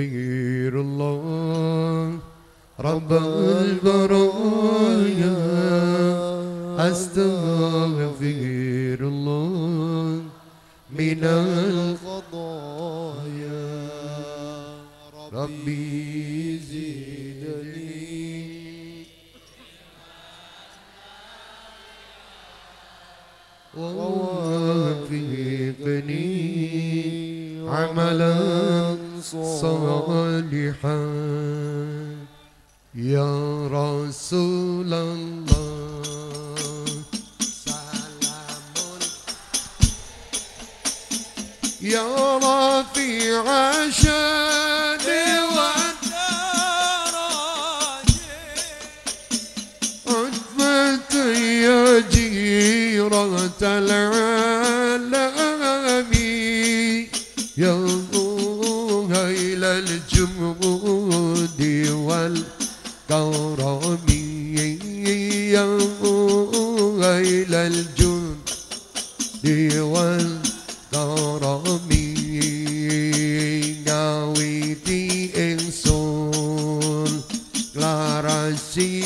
أغفر الله رب البرايا أستغفر الله من الخطايا. ربي زدني. ووافقني عملا صالحا. يا رسول الله. سلام يا رفيع شان عتبة يا جيرة العالم والكرم يا إلى الجند والكرم ngawiti ingsun klarasiran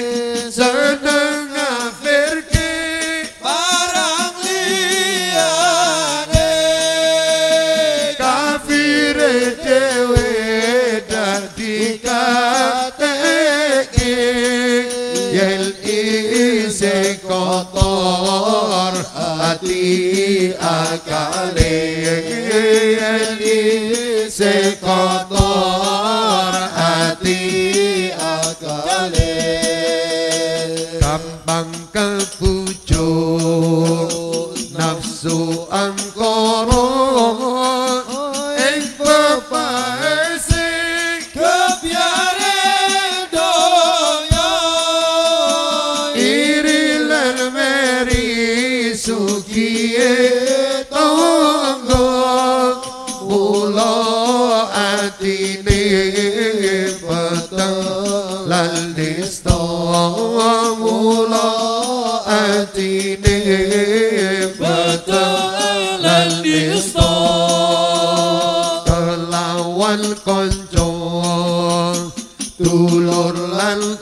yel ise kotor hati akale. Yel ise kotor hati akale. Gampang kebun sukiye tonggo mula atine peteng. Lan nista mula atine peteng. Lan nista kelawan konco dulur lan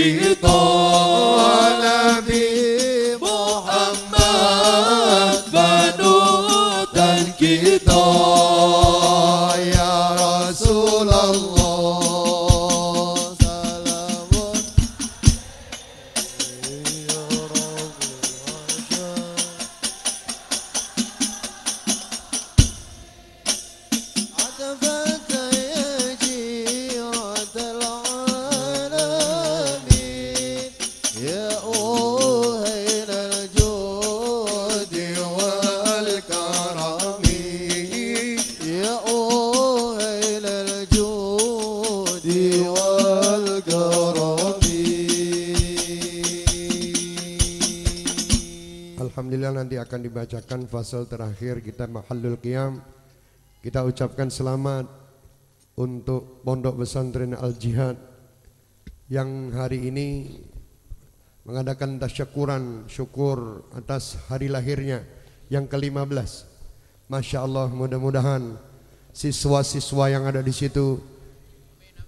Cristo. Bila nanti akan dibacakan fasal terakhir kita mahallul qiyam Kita ucapkan selamat untuk Pondok Pesantren Al Jihad yang hari ini mengadakan tasyakuran syukur atas hari lahirnya yang ke-15. Masya Allah mudah-mudahan siswa-siswa yang ada di situ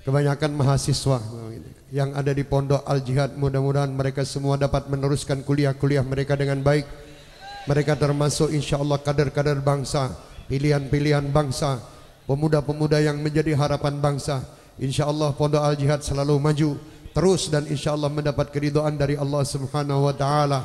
kebanyakan mahasiswa yang ada di Pondok Al Jihad mudah-mudahan mereka semua dapat meneruskan kuliah-kuliah mereka dengan baik. Mereka termasuk insya Allah kader-kader bangsa, pilihan-pilihan bangsa, pemuda-pemuda yang menjadi harapan bangsa. Insya Allah Pondok Al Jihad selalu maju terus dan insya Allah mendapat keridhaan dari Allah Subhanahu Wa Taala.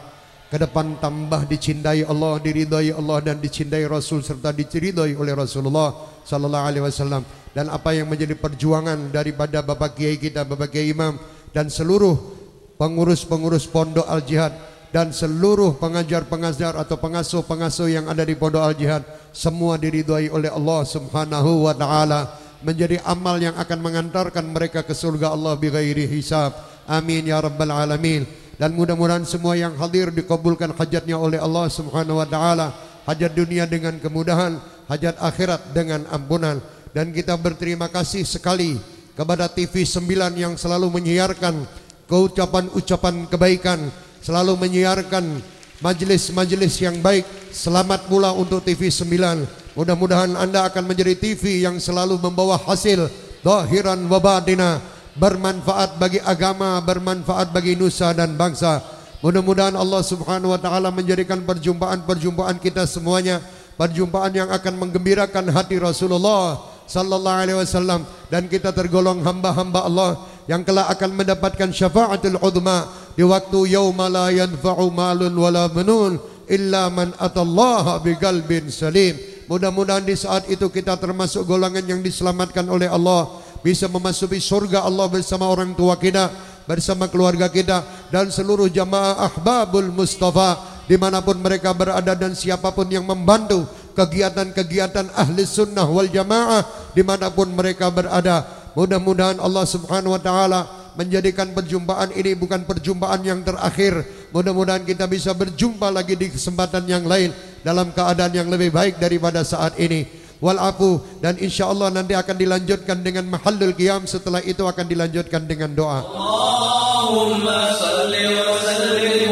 Ke depan tambah dicintai Allah, diridhai Allah dan dicintai Rasul serta diridhai oleh Rasulullah Sallallahu Alaihi Wasallam. Dan apa yang menjadi perjuangan daripada Bapak Kiai kita, Bapak Kiai Imam dan seluruh pengurus-pengurus Pondok Al Jihad dan seluruh pengajar-pengajar atau pengasuh-pengasuh yang ada di Pondok Al Jihad semua diridhai oleh Allah Subhanahu wa taala menjadi amal yang akan mengantarkan mereka ke surga Allah bighairi hisab. Amin ya rabbal alamin. Dan mudah-mudahan semua yang hadir dikabulkan hajatnya oleh Allah Subhanahu wa taala. Hajat dunia dengan kemudahan, hajat akhirat dengan ampunan. Dan kita berterima kasih sekali kepada TV 9 yang selalu menyiarkan keucapan-ucapan kebaikan, selalu menyiarkan majelis-majelis yang baik. Selamat pula untuk TV 9 Mudah-mudahan anda akan menjadi TV yang selalu membawa hasil. Zahiran wa batina Bermanfaat bagi agama Bermanfaat bagi nusa dan bangsa. Mudah-mudahan Allah subhanahu wa ta'ala Menjadikan perjumpaan-perjumpaan kita semuanya Perjumpaan yang akan menggembirakan hati Rasulullah Sallallahu alaihi wasallam. Dan kita tergolong hamba-hamba Allah Yang kelak akan mendapatkan syafaatul udma Di waktu yawma la yanfa'u malun wala menun Illa man atallaha biqalbin salim. Mudah-mudahan di saat itu kita termasuk golongan yang diselamatkan oleh Allah Bisa memasuki surga Allah bersama orang tua kita Bersama keluarga kita Dan seluruh jamaah ahbabul Mustafa Di mana pun mereka berada dan siapa pun yang membantu Kegiatan-kegiatan ahli sunnah wal jamaah Di mana pun mereka berada. Mudah-mudahan Allah subhanahu wa ta'ala menjadikan perjumpaan ini bukan perjumpaan yang terakhir. Mudah-mudahan kita bisa berjumpa lagi di kesempatan yang lain dalam keadaan yang lebih baik daripada saat ini. Walafu dan insya Allah nanti akan dilanjutkan dengan mahallul qiyam setelah itu akan dilanjutkan dengan doa. Allahumma salli wa sallim